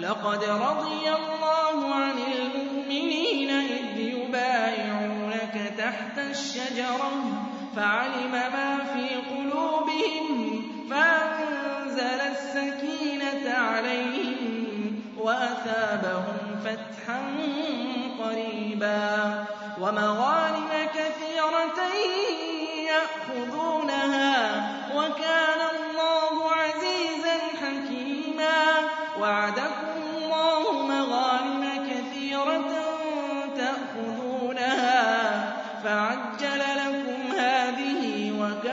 لقد رضي الله عن المؤمنين إذ يبايعونك تحت الشجرة فعلم ما في قلوبهم فأنزل السكينة عليهم وأثابهم فتحا قريبا ومغالم كثيرة يأخذونها وكان الله عزيزا حكيما وعدا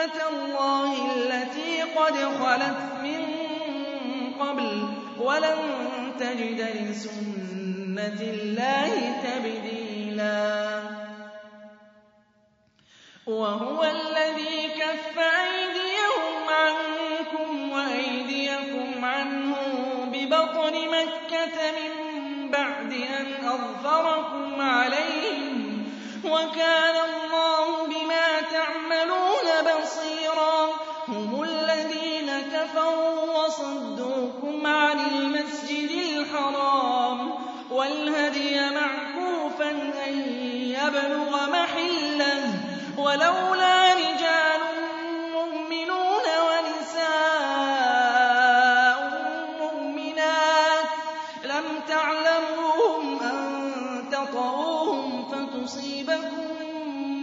سُنَّةَ اللَّهِ الَّتِي قَدْ خَلَتْ مِن قَبْلُ ۖ وَلَن تَجِدَ لِسُنَّةِ اللَّهِ تَبْدِيلًا. وَهُوَ الَّذِي كَفَّ أَيْدِيَهُمْ عَنكُمْ وَأَيْدِيَكُمْ عَنْهُم بِبَطْنِ مَكَّةَ مِن بَعْدِ أَنْ أَظْفَرَكُمْ عَلَيْهِمْ وَكَانَ وَصَدُّوكُمْ عَنِ الْمَسْجِدِ الْحَرَامِ وَالْهَدْيَ مَعْكُوفًا أَن يَبْلُغَ مَحِلَّهُ وَلَوْلَا رِجَالٌ مُّؤْمِنُونَ وَنِسَاءٌ مُّؤْمِنَاتٌ لَّمْ تَعْلَمُوهُمْ أَن تطعوهم فَتُصِيبَكُم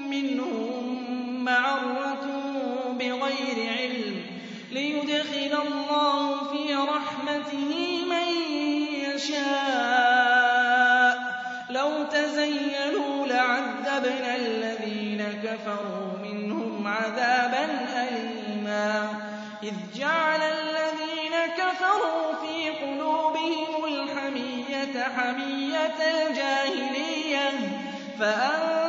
مِّنْهُم مَّعَرَّةٌ بِغَيْرِ عِلْمٍ يُدْخِلَ اللَّهُ فِي رَحْمَتِهِ مَن يَشَاءُ ۚ لَوْ تزينوا لَعَذَّبْنَا الَّذِينَ كَفَرُوا مِنْهُمْ عَذَابًا أَلِيمًا إِذْ جَعَلَ الَّذِينَ كَفَرُوا فِي قُلُوبِهِمُ الْحَمِيَّةَ حَمِيَّةَ الْجَاهِلِيَّةِ فَأَنزَلْنَا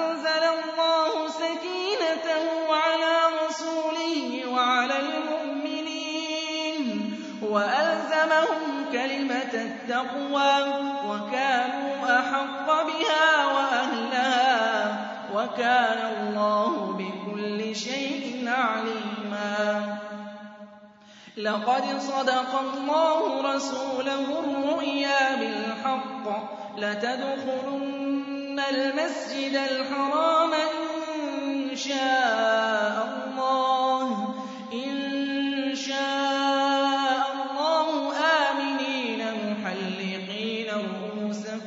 أَلْهَمَهُمْ كَلِمَةَ التَّقْوَىٰ وَكَانُوا أَحَقَّ بِهَا وَأَهْلَهَا وَكَانَ اللَّهُ بِكُلِّ شَيْءٍ عَلِيمًا. لَّقَدْ صَدَقَ اللَّهُ رَسُولَهُ الرُّؤْيَا بِالْحَقِّ لَتَدْخُلُنَّ الْمَسْجِدَ الْحَرَامَ إِنَّ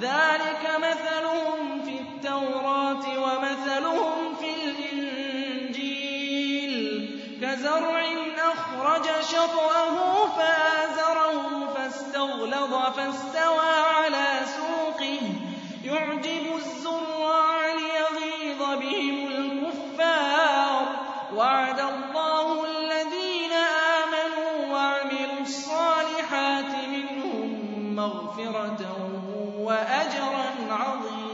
ذلك مثلهم في التوراة ومثلهم في الإنجيل. كزرع أخرج شطأه فآزره فاستغلظ فاستوى على سوقه. يعجب الزرع ليغيظ بهم الكفار. وعد الله الذين آمنوا وعملوا الصالحات منهم مغفرة وَأَجْرًا عَظِيمًا